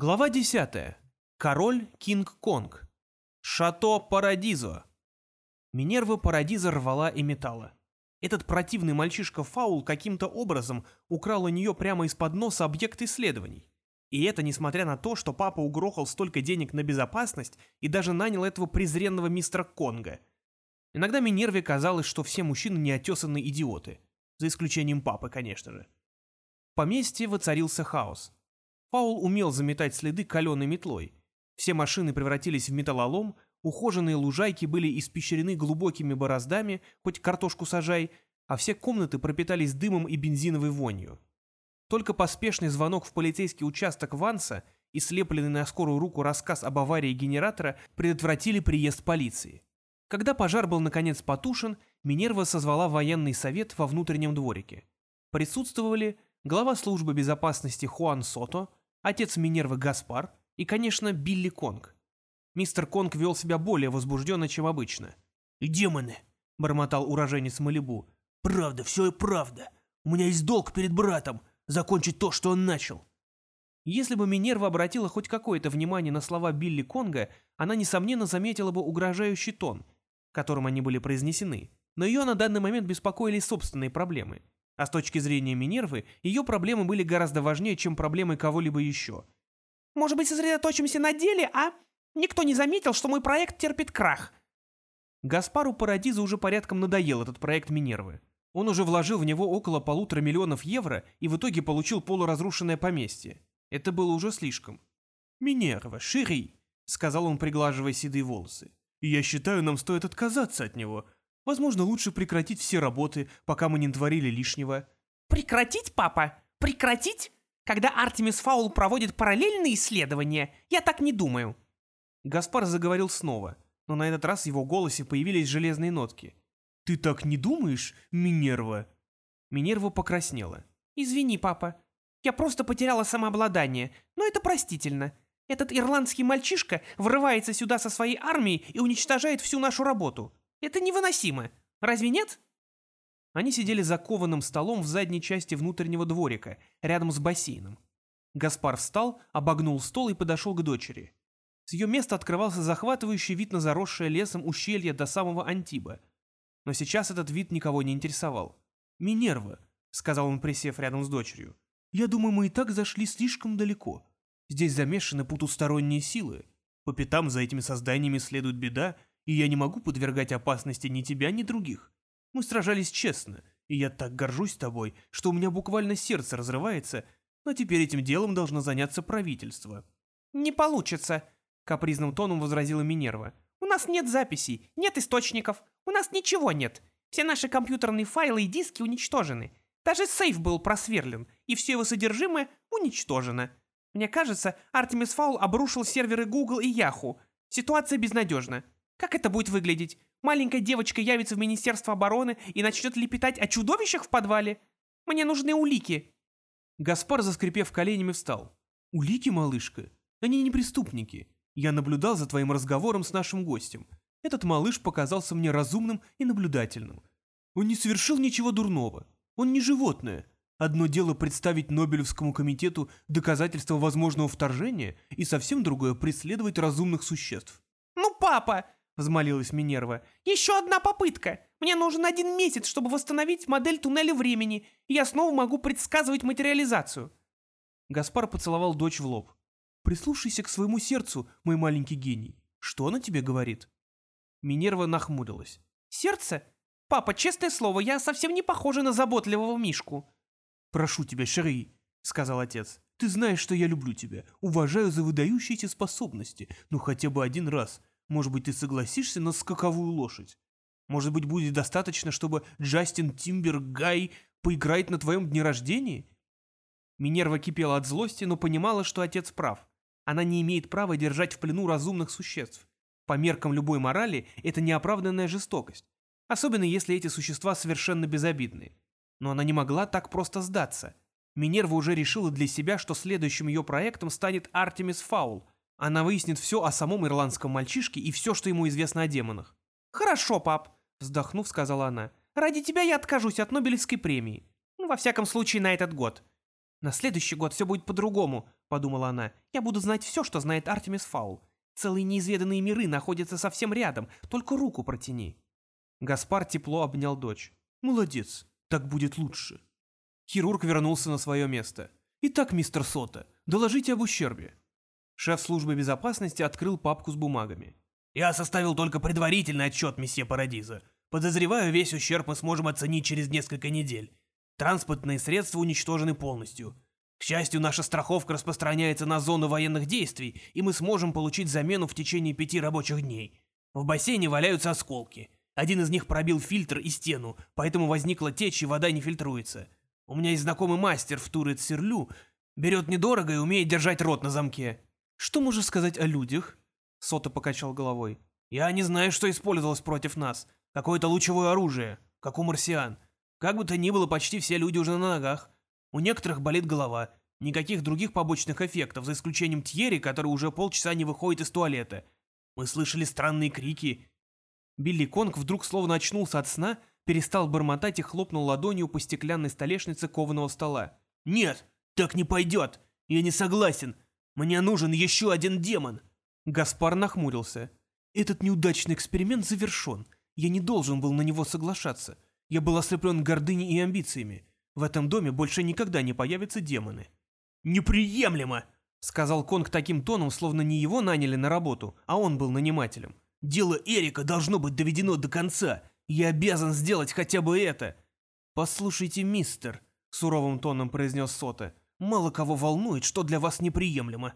Глава 10. Король Кинг-Конг. Шато Парадизо. Минерва Парадизо рвала и металла. Этот противный мальчишка Фаул каким-то образом украл у нее прямо из-под носа объект исследований. И это несмотря на то, что папа угрохал столько денег на безопасность и даже нанял этого презренного мистера Конга. Иногда Минерве казалось, что все мужчины неотесанные идиоты. За исключением папы, конечно же. В поместье воцарился хаос. Паул умел заметать следы каленой метлой. Все машины превратились в металлолом, ухоженные лужайки были испещрены глубокими бороздами, хоть картошку сажай, а все комнаты пропитались дымом и бензиновой вонью. Только поспешный звонок в полицейский участок Ванса и слепленный на скорую руку рассказ об аварии генератора предотвратили приезд полиции. Когда пожар был наконец потушен, Минерва созвала военный совет во внутреннем дворике. Присутствовали глава службы безопасности Хуан Сото, отец Минервы Гаспар и, конечно, Билли Конг. Мистер Конг вел себя более возбужденно, чем обычно. «Демоны!» — бормотал уроженец Малибу. «Правда, все и правда. У меня есть долг перед братом закончить то, что он начал». Если бы Минерва обратила хоть какое-то внимание на слова Билли Конга, она, несомненно, заметила бы угрожающий тон, которым они были произнесены. Но ее на данный момент беспокоили собственные проблемы — а с точки зрения Минервы, ее проблемы были гораздо важнее, чем проблемы кого-либо еще. «Может быть, сосредоточимся на деле, а? Никто не заметил, что мой проект терпит крах». Гаспару Парадизу уже порядком надоел этот проект Минервы. Он уже вложил в него около полутора миллионов евро и в итоге получил полуразрушенное поместье. Это было уже слишком. «Минерва, Шири», — сказал он, приглаживая седые волосы. «Я считаю, нам стоит отказаться от него. Возможно, лучше прекратить все работы, пока мы не творили лишнего. Прекратить, папа? Прекратить? Когда Артемис Фаул проводит параллельные исследования? Я так не думаю. Гаспар заговорил снова, но на этот раз в его голосе появились железные нотки. «Ты так не думаешь, Минерва?» Минерва покраснела. «Извини, папа. Я просто потеряла самообладание, но это простительно. Этот ирландский мальчишка врывается сюда со своей армией и уничтожает всю нашу работу. Это невыносимо. Разве нет? Они сидели за кованым столом в задней части внутреннего дворика, рядом с бассейном. Гаспар встал, обогнул стол и подошел к дочери. С ее места открывался захватывающий вид на заросшее лесом ущелье до самого Антиба. Но сейчас этот вид никого не интересовал. «Минерва», — сказал он, присев рядом с дочерью, — «я думаю, мы и так зашли слишком далеко. Здесь замешаны потусторонние силы. По пятам за этими созданиями следует беда, и я не могу подвергать опасности ни тебя, ни других. Мы сражались честно, и я так горжусь тобой, что у меня буквально сердце разрывается, но теперь этим делом должно заняться правительство». «Не получится», — капризным тоном возразила Минерва. «У нас нет записей, нет источников, у нас ничего нет. Все наши компьютерные файлы и диски уничтожены. Даже сейф был просверлен, и все его содержимое уничтожено. Мне кажется, Артемис Фаул обрушил серверы Google и Yahoo. Ситуация безнадежна. Как это будет выглядеть? Маленькая девочка явится в Министерство обороны и начнет лепетать о чудовищах в подвале? Мне нужны улики. Гаспар, заскрипев коленями, встал. «Улики, малышка? Они не преступники. Я наблюдал за твоим разговором с нашим гостем. Этот малыш показался мне разумным и наблюдательным. Он не совершил ничего дурного. Он не животное. Одно дело представить Нобелевскому комитету доказательства возможного вторжения, и совсем другое — преследовать разумных существ. «Ну, папа!» Взмолилась Минерва. «Еще одна попытка! Мне нужен один месяц, чтобы восстановить модель туннеля времени, и я снова могу предсказывать материализацию». Гаспар поцеловал дочь в лоб. «Прислушайся к своему сердцу, мой маленький гений. Что она тебе говорит?» Минерва нахмурилась. «Сердце? Папа, честное слово, я совсем не похожа на заботливого Мишку». «Прошу тебя, Шерри», — сказал отец. «Ты знаешь, что я люблю тебя, уважаю за выдающиеся способности, ну хотя бы один раз. Может быть, ты согласишься на скаковую лошадь? Может быть, будет достаточно, чтобы Джастин Тимбер Гай поиграет на твоем дне рождения?» Минерва кипела от злости, но понимала, что отец прав. Она не имеет права держать в плену разумных существ. По меркам любой морали, это неоправданная жестокость. Особенно если эти существа совершенно безобидны. Но она не могла так просто сдаться. Минерва уже решила для себя, что следующим ее проектом станет Артемис Фаул – она выяснит все о самом ирландском мальчишке и все, что ему известно о демонах. «Хорошо, пап», — вздохнув, сказала она. «Ради тебя я откажусь от Нобелевской премии. Ну, во всяком случае, на этот год. На следующий год все будет по-другому», — подумала она. «Я буду знать все, что знает Артемис Фаул. Целые неизведанные миры находятся совсем рядом, только руку протяни». Гаспар тепло обнял дочь. «Молодец, так будет лучше». Хирург вернулся на свое место. «Итак, мистер Сота, доложите об ущербе». Шеф службы безопасности открыл папку с бумагами. «Я составил только предварительный отчет, месье Парадиза. Подозреваю, весь ущерб мы сможем оценить через несколько недель. Транспортные средства уничтожены полностью. К счастью, наша страховка распространяется на зону военных действий, и мы сможем получить замену в течение пяти рабочих дней. В бассейне валяются осколки. Один из них пробил фильтр и стену, поэтому возникла течь, и вода не фильтруется. У меня есть знакомый мастер в Турет-Серлю, берет недорого и умеет держать рот на замке. Что можешь сказать о людях? Сота покачал головой. Я не знаю, что использовалось против нас. Какое-то лучевое оружие, как у марсиан. Как бы то ни было, почти все люди уже на ногах. У некоторых болит голова. Никаких других побочных эффектов, за исключением Тьерри, который уже полчаса не выходит из туалета. Мы слышали странные крики. Билли Конг вдруг словно очнулся от сна перестал бормотать и хлопнул ладонью по стеклянной столешнице кованого стола. «Нет, так не пойдет! Я не согласен! Мне нужен еще один демон!» Гаспар нахмурился. «Этот неудачный эксперимент завершен. Я не должен был на него соглашаться. Я был ослеплен гордыней и амбициями. В этом доме больше никогда не появятся демоны». «Неприемлемо!» — сказал Конг таким тоном, словно не его наняли на работу, а он был нанимателем. «Дело Эрика должно быть доведено до конца. Я обязан сделать хотя бы это!» «Послушайте, мистер», — суровым тоном произнес Сота, «мало кого волнует, что для вас неприемлемо.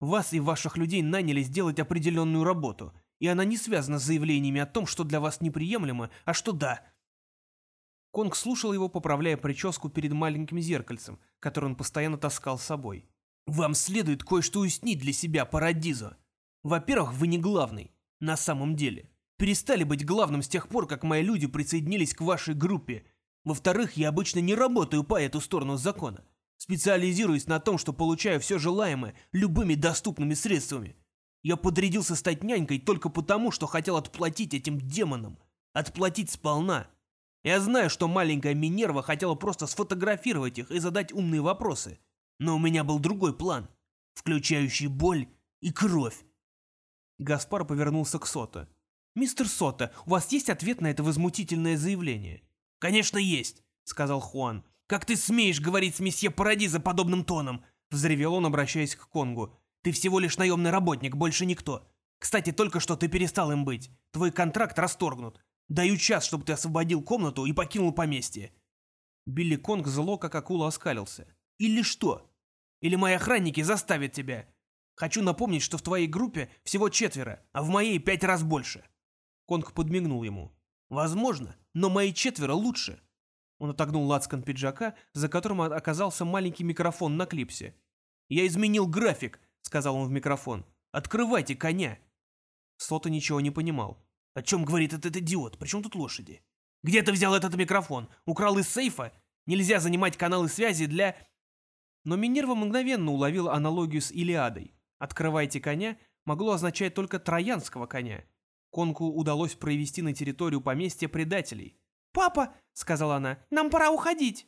Вас и ваших людей наняли сделать определенную работу, и она не связана с заявлениями о том, что для вас неприемлемо, а что да». Конг слушал его, поправляя прическу перед маленьким зеркальцем, которое он постоянно таскал с собой. «Вам следует кое-что уяснить для себя, Парадизо. Во-первых, вы не главный, на самом деле перестали быть главным с тех пор, как мои люди присоединились к вашей группе. Во-вторых, я обычно не работаю по эту сторону закона, специализируясь на том, что получаю все желаемое любыми доступными средствами. Я подрядился стать нянькой только потому, что хотел отплатить этим демонам. Отплатить сполна. Я знаю, что маленькая Минерва хотела просто сфотографировать их и задать умные вопросы. Но у меня был другой план, включающий боль и кровь. Гаспар повернулся к Сото. «Мистер Сота, у вас есть ответ на это возмутительное заявление?» «Конечно есть», — сказал Хуан. «Как ты смеешь говорить с месье Парадиза подобным тоном?» — взревел он, обращаясь к Конгу. «Ты всего лишь наемный работник, больше никто. Кстати, только что ты перестал им быть. Твой контракт расторгнут. Даю час, чтобы ты освободил комнату и покинул поместье». Билли Конг зло, как акула, оскалился. «Или что? Или мои охранники заставят тебя? Хочу напомнить, что в твоей группе всего четверо, а в моей пять раз больше». Конг подмигнул ему. «Возможно, но мои четверо лучше». Он отогнул лацкан пиджака, за которым оказался маленький микрофон на клипсе. «Я изменил график», — сказал он в микрофон. «Открывайте коня». Сота ничего не понимал. «О чем говорит этот идиот? Причем тут лошади? Где ты взял этот микрофон? Украл из сейфа? Нельзя занимать каналы связи для...» Но Минерва мгновенно уловил аналогию с Илиадой. «Открывайте коня» могло означать только троянского коня. Конку удалось провести на территорию поместья предателей. «Папа», — сказала она, — «нам пора уходить».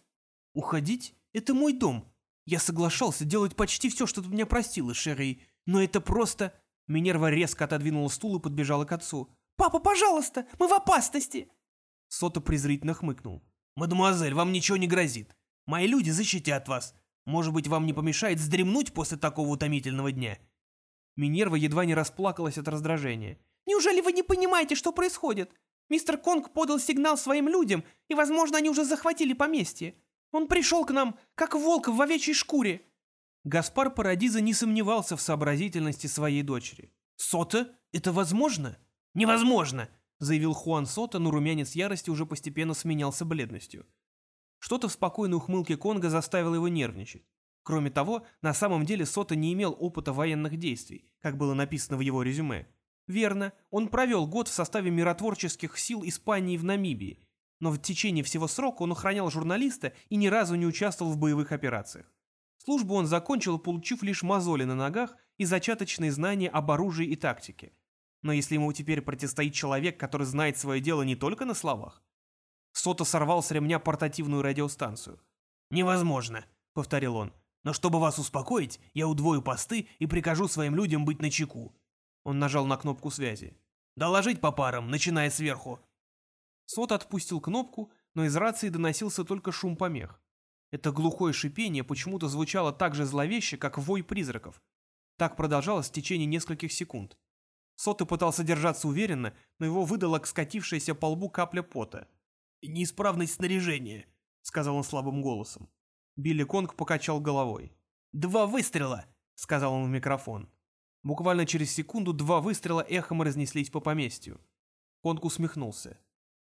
«Уходить? Это мой дом. Я соглашался делать почти все, что ты меня просила, Шерри, но это просто...» Минерва резко отодвинула стул и подбежала к отцу. «Папа, пожалуйста, мы в опасности!» Сота презрительно хмыкнул. «Мадемуазель, вам ничего не грозит. Мои люди защитят вас. Может быть, вам не помешает вздремнуть после такого утомительного дня?» Минерва едва не расплакалась от раздражения. Неужели вы не понимаете, что происходит? Мистер Конг подал сигнал своим людям, и, возможно, они уже захватили поместье. Он пришел к нам, как волк в овечьей шкуре». Гаспар Парадиза не сомневался в сообразительности своей дочери. «Сота? Это возможно?» «Невозможно!» — заявил Хуан Сота, но румянец ярости уже постепенно сменялся бледностью. Что-то в спокойной ухмылке Конга заставило его нервничать. Кроме того, на самом деле Сота не имел опыта военных действий, как было написано в его резюме. Верно, он провел год в составе миротворческих сил Испании в Намибии, но в течение всего срока он охранял журналиста и ни разу не участвовал в боевых операциях. Службу он закончил, получив лишь мозоли на ногах и зачаточные знания об оружии и тактике. Но если ему теперь противостоит человек, который знает свое дело не только на словах... Сота сорвал с ремня портативную радиостанцию. «Невозможно», — повторил он. Но чтобы вас успокоить, я удвою посты и прикажу своим людям быть начеку». Он нажал на кнопку связи. «Доложить по парам, начиная сверху». Сот отпустил кнопку, но из рации доносился только шум помех. Это глухое шипение почему-то звучало так же зловеще, как вой призраков. Так продолжалось в течение нескольких секунд. Сота пытался держаться уверенно, но его выдала скатившаяся по лбу капля пота. «Неисправность снаряжения», — сказал он слабым голосом. Билли Конг покачал головой. «Два выстрела!» — сказал он в микрофон. Буквально через секунду два выстрела эхом разнеслись по поместью. Конг усмехнулся.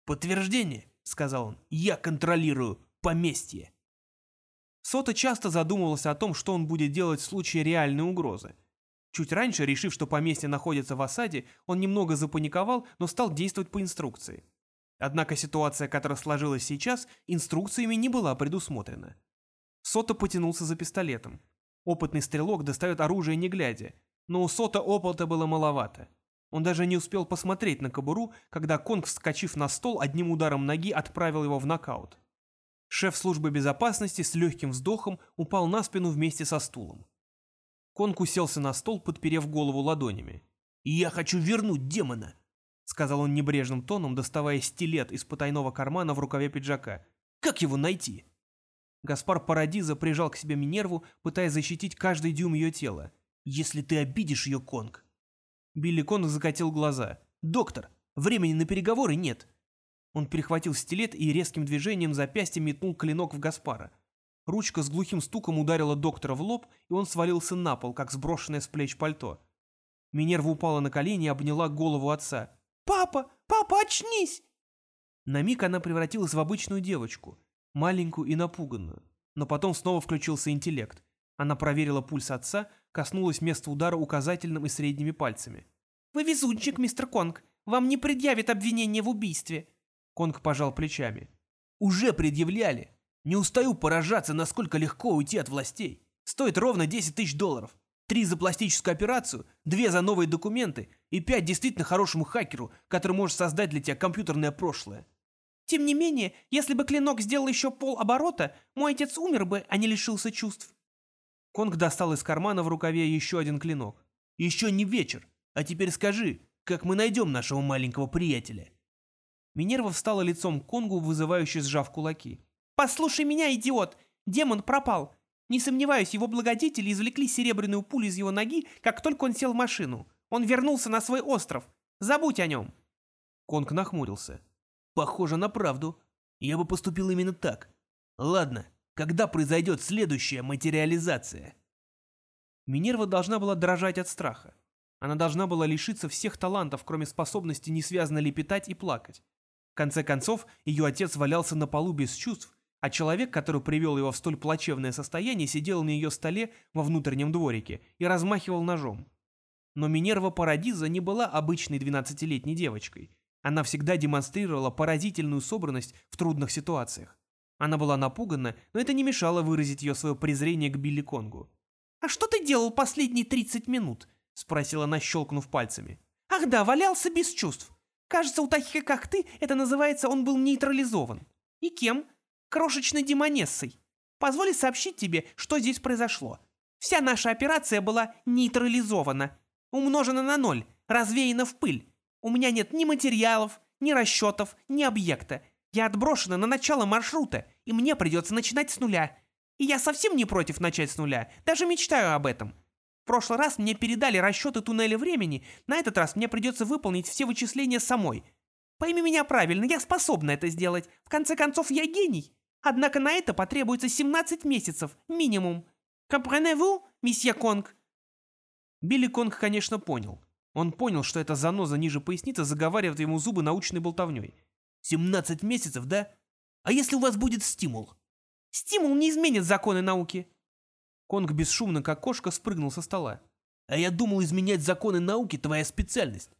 «Подтверждение», — сказал он, — «я контролирую поместье». Сота часто задумывался о том, что он будет делать в случае реальной угрозы. Чуть раньше, решив, что поместье находится в осаде, он немного запаниковал, но стал действовать по инструкции. Однако ситуация, которая сложилась сейчас, инструкциями не была предусмотрена. Сота потянулся за пистолетом. Опытный стрелок достает оружие не глядя, но у Сота опыта было маловато. Он даже не успел посмотреть на кобуру, когда Конг, вскочив на стол, одним ударом ноги отправил его в нокаут. Шеф службы безопасности с легким вздохом упал на спину вместе со стулом. Конг уселся на стол, подперев голову ладонями. «Я хочу вернуть демона!» сказал он небрежным тоном, доставая стилет из потайного кармана в рукаве пиджака. «Как его найти?» Гаспар Парадиза прижал к себе Минерву, пытаясь защитить каждый дюйм ее тела. «Если ты обидишь ее, Конг!» Билли Конг закатил глаза. «Доктор, времени на переговоры нет!» Он перехватил стилет и резким движением запястья метнул клинок в Гаспара. Ручка с глухим стуком ударила доктора в лоб, и он свалился на пол, как сброшенное с плеч пальто. Минерва упала на колени и обняла голову отца. «Папа! Папа, очнись!» На миг она превратилась в обычную девочку, маленькую и напуганную. Но потом снова включился интеллект. Она проверила пульс отца, коснулась места удара указательным и средними пальцами. «Вы везунчик, мистер Конг. Вам не предъявят обвинение в убийстве». Конг пожал плечами. «Уже предъявляли. Не устаю поражаться, насколько легко уйти от властей. Стоит ровно 10 тысяч долларов. Три за пластическую операцию, две за новые документы и пять действительно хорошему хакеру, который может создать для тебя компьютерное прошлое. Тем не менее, если бы клинок сделал еще пол оборота, мой отец умер бы, а не лишился чувств. Конг достал из кармана в рукаве еще один клинок. «Еще не вечер. А теперь скажи, как мы найдем нашего маленького приятеля?» Минерва встала лицом к Конгу, вызывающе сжав кулаки. «Послушай меня, идиот! Демон пропал. Не сомневаюсь, его благодетели извлекли серебряную пулю из его ноги, как только он сел в машину. Он вернулся на свой остров. Забудь о нем. Конг нахмурился. Похоже на правду. Я бы поступил именно так. Ладно, когда произойдет следующая материализация? Минерва должна была дрожать от страха. Она должна была лишиться всех талантов, кроме способности несвязно лепетать и плакать. В конце концов, ее отец валялся на полу без чувств, а человек, который привел его в столь плачевное состояние, сидел на ее столе во внутреннем дворике и размахивал ножом. Но Минерва Парадиза не была обычной двенадцатилетней девочкой. Она всегда демонстрировала поразительную собранность в трудных ситуациях. Она была напугана, но это не мешало выразить ее свое презрение к Билли Конгу. «А что ты делал последние тридцать минут?» — спросила она, щелкнув пальцами. «Ах да, валялся без чувств. Кажется, у таких, как ты, это называется, он был нейтрализован. И кем? крошечной демонессой. Позволь сообщить тебе, что здесь произошло. Вся наша операция была нейтрализована, умножена на ноль, развеяна в пыль. У меня нет ни материалов, ни расчетов, ни объекта. Я отброшена на начало маршрута, и мне придется начинать с нуля. И я совсем не против начать с нуля, даже мечтаю об этом. В прошлый раз мне передали расчеты туннеля времени, на этот раз мне придется выполнить все вычисления самой. Пойми меня правильно, я способна это сделать. В конце концов, я гений. Однако на это потребуется 17 месяцев, минимум. Comprenez-vous, месье Конг?» Билли Конг, конечно, понял. Он понял, что эта заноза ниже поясницы заговаривает ему зубы научной болтовней. «17 месяцев, да? А если у вас будет стимул?» «Стимул не изменит законы науки». Конг бесшумно, как кошка, спрыгнул со стола. «А я думал, изменять законы науки — твоя специальность.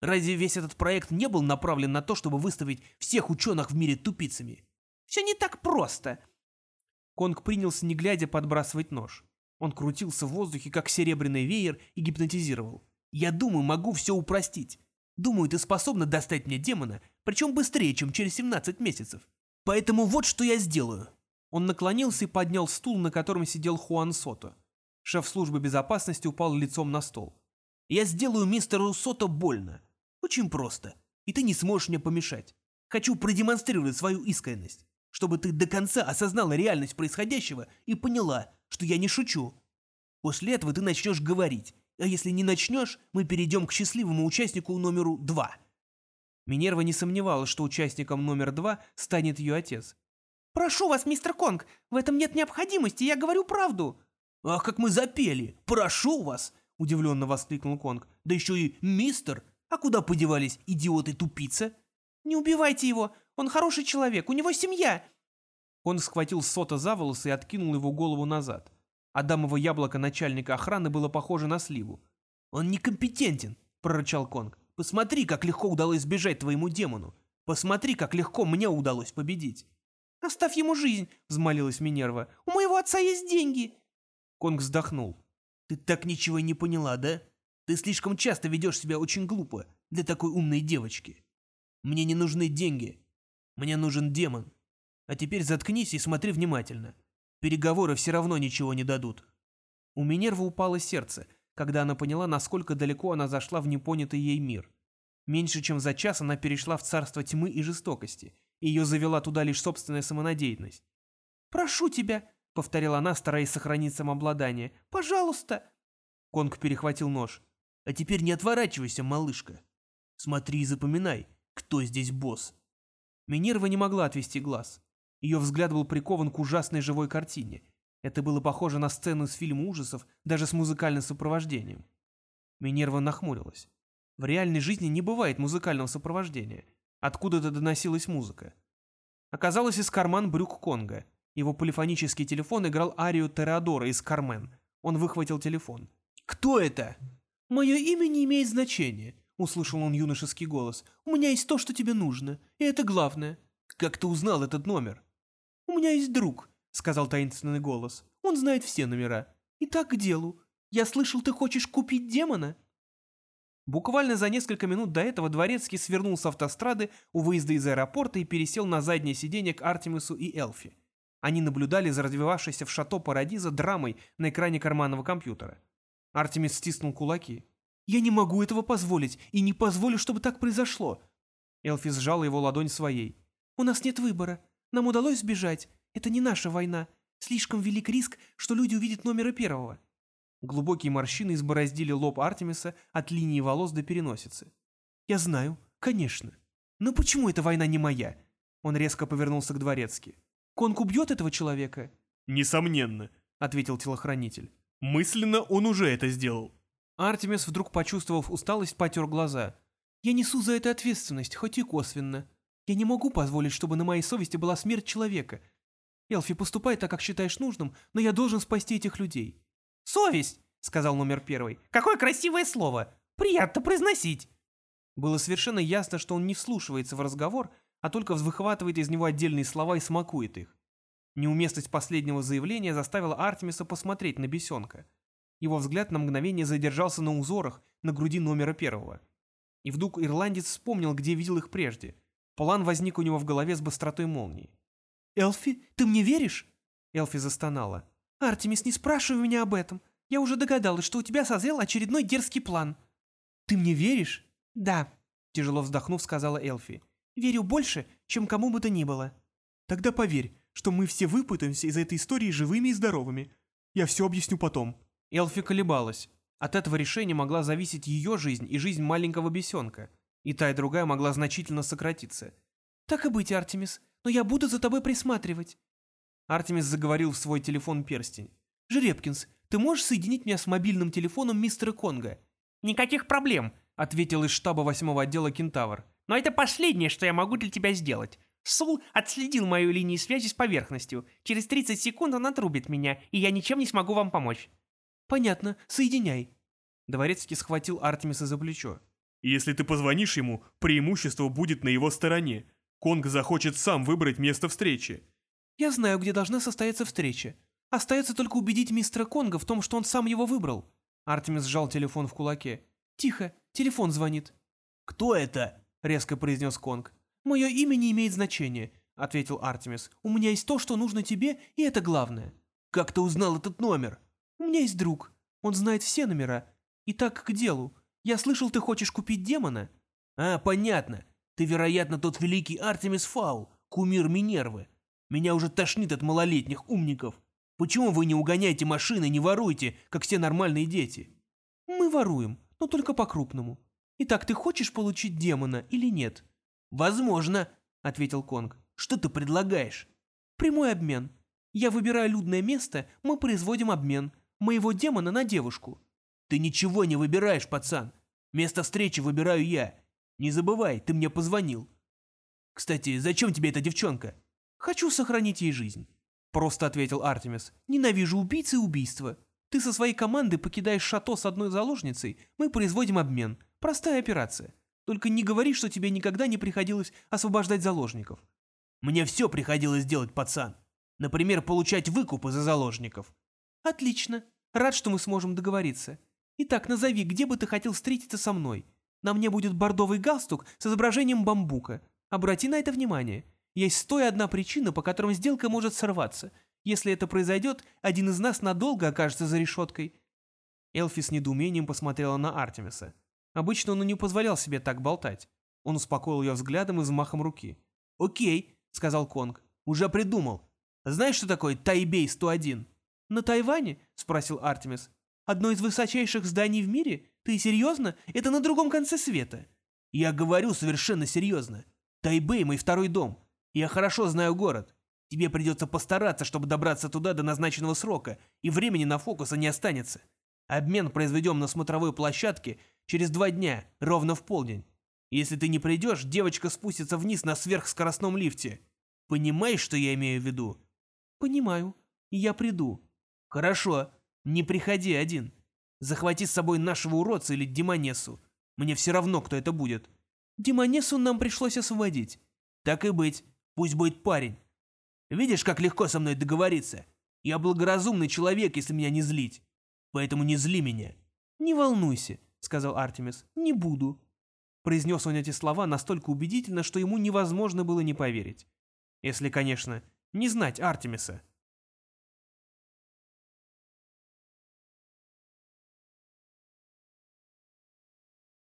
Разве весь этот проект не был направлен на то, чтобы выставить всех ученых в мире тупицами?» Все не так просто. Конг принялся, не глядя, подбрасывать нож. Он крутился в воздухе, как серебряный веер, и гипнотизировал. «Я думаю, могу все упростить. Думаю, ты способна достать мне демона, причем быстрее, чем через 17 месяцев. Поэтому вот что я сделаю. Он наклонился и поднял стул, на котором сидел Хуан Сото. Шеф службы безопасности упал лицом на стол. «Я сделаю мистеру Сото больно. Очень просто. И ты не сможешь мне помешать. Хочу продемонстрировать свою искренность, чтобы ты до конца осознала реальность происходящего и поняла, что я не шучу. После этого ты начнешь говорить, а если не начнешь, мы перейдем к счастливому участнику номеру два». Минерва не сомневалась, что участником номер два станет ее отец. «Прошу вас, мистер Конг, в этом нет необходимости, я говорю правду». «Ах, как мы запели! Прошу вас!» — удивленно воскликнул Конг. «Да еще и мистер! А куда подевались идиоты-тупица?» «Не убивайте его, он хороший человек, у него семья!» Он схватил Сота за волосы и откинул его голову назад. Адамово яблоко начальника охраны было похоже на сливу. «Он некомпетентен!» — прорычал Конг. Посмотри, как легко удалось сбежать твоему демону. Посмотри, как легко мне удалось победить. «Оставь ему жизнь», — взмолилась Минерва. «У моего отца есть деньги». Конг вздохнул. «Ты так ничего и не поняла, да? Ты слишком часто ведешь себя очень глупо для такой умной девочки. Мне не нужны деньги. Мне нужен демон. А теперь заткнись и смотри внимательно. Переговоры все равно ничего не дадут». У Минервы упало сердце — когда она поняла, насколько далеко она зашла в непонятый ей мир. Меньше чем за час она перешла в царство тьмы и жестокости, и ее завела туда лишь собственная самонадеянность. «Прошу тебя», — повторила она, стараясь сохранить самообладание, — «пожалуйста». Конг перехватил нож. «А теперь не отворачивайся, малышка. Смотри и запоминай, кто здесь босс». Минерва не могла отвести глаз. Ее взгляд был прикован к ужасной живой картине, это было похоже на сцену из фильма ужасов, даже с музыкальным сопровождением. Минерва нахмурилась. В реальной жизни не бывает музыкального сопровождения. Откуда-то доносилась музыка. Оказалось, из карман брюк Конга. Его полифонический телефон играл арию Тереадора из «Кармен». Он выхватил телефон. «Кто это?» «Мое имя не имеет значения», — услышал он юношеский голос. «У меня есть то, что тебе нужно, и это главное». «Как ты узнал этот номер?» «У меня есть друг сказал таинственный голос. «Он знает все номера. Итак, к делу. Я слышал, ты хочешь купить демона?» Буквально за несколько минут до этого Дворецкий свернул с автострады у выезда из аэропорта и пересел на заднее сиденье к Артемису и Элфи. Они наблюдали за развивавшейся в шато Парадиза драмой на экране карманного компьютера. Артемис стиснул кулаки. «Я не могу этого позволить, и не позволю, чтобы так произошло!» Элфи сжала его ладонь своей. «У нас нет выбора. Нам удалось сбежать. Это не наша война. Слишком велик риск, что люди увидят номера первого». Глубокие морщины избороздили лоб Артемиса от линии волос до переносицы. «Я знаю, конечно. Но почему эта война не моя?» Он резко повернулся к дворецки. «Конг убьет этого человека?» «Несомненно», — ответил телохранитель. «Мысленно он уже это сделал». Артемис, вдруг почувствовав усталость, потер глаза. «Я несу за это ответственность, хоть и косвенно. Я не могу позволить, чтобы на моей совести была смерть человека, Элфи, поступай так, как считаешь нужным, но я должен спасти этих людей». «Совесть!» — сказал номер первый. «Какое красивое слово! Приятно произносить!» Было совершенно ясно, что он не вслушивается в разговор, а только выхватывает из него отдельные слова и смакует их. Неуместность последнего заявления заставила Артемиса посмотреть на бесенка. Его взгляд на мгновение задержался на узорах на груди номера первого. И вдруг ирландец вспомнил, где видел их прежде. План возник у него в голове с быстротой молнии. «Элфи, ты мне веришь?» Элфи застонала. «Артемис, не спрашивай меня об этом. Я уже догадалась, что у тебя созрел очередной дерзкий план». «Ты мне веришь?» «Да», — тяжело вздохнув, сказала Элфи. «Верю больше, чем кому бы то ни было». «Тогда поверь, что мы все выпутаемся из этой истории живыми и здоровыми. Я все объясню потом». Элфи колебалась. От этого решения могла зависеть ее жизнь и жизнь маленького бесенка. И та, и другая могла значительно сократиться. «Так и быть, Артемис но я буду за тобой присматривать». Артемис заговорил в свой телефон-перстень. «Жеребкинс, ты можешь соединить меня с мобильным телефоном мистера Конга?» «Никаких проблем», — ответил из штаба восьмого отдела Кентавр. «Но это последнее, что я могу для тебя сделать. Сул отследил мою линию связи с поверхностью. Через 30 секунд он отрубит меня, и я ничем не смогу вам помочь». «Понятно, соединяй». Дворецкий схватил Артемиса за плечо. «Если ты позвонишь ему, преимущество будет на его стороне. Конг захочет сам выбрать место встречи. Я знаю, где должна состояться встреча. Остается только убедить мистера Конга в том, что он сам его выбрал. Артемис сжал телефон в кулаке. Тихо, телефон звонит. Кто это? резко произнес Конг. Мое имя не имеет значения, ответил Артемис. «У меня есть то, что нужно тебе, и это главное». «Как ты узнал этот номер?» «У меня есть друг. Он знает все номера. Итак, к делу. Я слышал, ты хочешь купить демона?» «А, понятно. Ты, вероятно, тот великий Артемис Фаул, кумир Минервы. Меня уже тошнит от малолетних умников. Почему вы не угоняете машины, не воруете, как все нормальные дети?» «Мы воруем, но только по-крупному. Итак, ты хочешь получить демона или нет?» «Возможно», — ответил Конг. «Что ты предлагаешь?» «Прямой обмен. Я выбираю людное место, мы производим обмен. Моего демона на девушку». «Ты ничего не выбираешь, пацан. Место встречи выбираю я. Не забывай, ты мне позвонил. Кстати, зачем тебе эта девчонка?» «Хочу сохранить ей жизнь», — просто ответил Артемис. «Ненавижу убийцы и убийства. Ты со своей командой покидаешь шато с одной заложницей, мы производим обмен. Простая операция. Только не говори, что тебе никогда не приходилось освобождать заложников. Мне все приходилось делать, пацан. Например, получать выкупы за заложников. Отлично. Рад, что мы сможем договориться. Итак, назови, где бы ты хотел встретиться со мной. На мне будет бордовый галстук с изображением бамбука. Обрати на это внимание. Есть сто и одна причина, по которым сделка может сорваться. Если это произойдет, один из нас надолго окажется за решеткой. Элфи с недоумением посмотрела на Артемиса. Обычно он и не позволял себе так болтать. Он успокоил ее взглядом и взмахом руки. «Окей», — сказал Конг. «Уже придумал. Знаешь, что такое Тайбей-101?» «На Тайване?» — спросил Артемис. «Одно из высочайших зданий в мире? Ты серьезно? Это на другом конце света». «Я говорю совершенно серьезно. Тайбэй — мой второй дом. Я хорошо знаю город. Тебе придется постараться, чтобы добраться туда до назначенного срока, и времени на фокуса не останется. Обмен произведем на смотровой площадке Через два дня, ровно в полдень. Если ты не придешь, девочка спустится вниз на сверхскоростном лифте. Понимаешь, что я имею в виду? Понимаю. Я приду. Хорошо. Не приходи один. Захвати с собой нашего уродца или Демонесу. Мне все равно, кто это будет. Демонесу нам пришлось освободить. Так и быть. Пусть будет парень. Видишь, как легко со мной договориться? Я благоразумный человек, если меня не злить. Поэтому не зли меня. Не волнуйся. — сказал Артемис. «Не буду». Произнес он эти слова настолько убедительно, что ему невозможно было не поверить. Если, конечно, не знать Артемиса.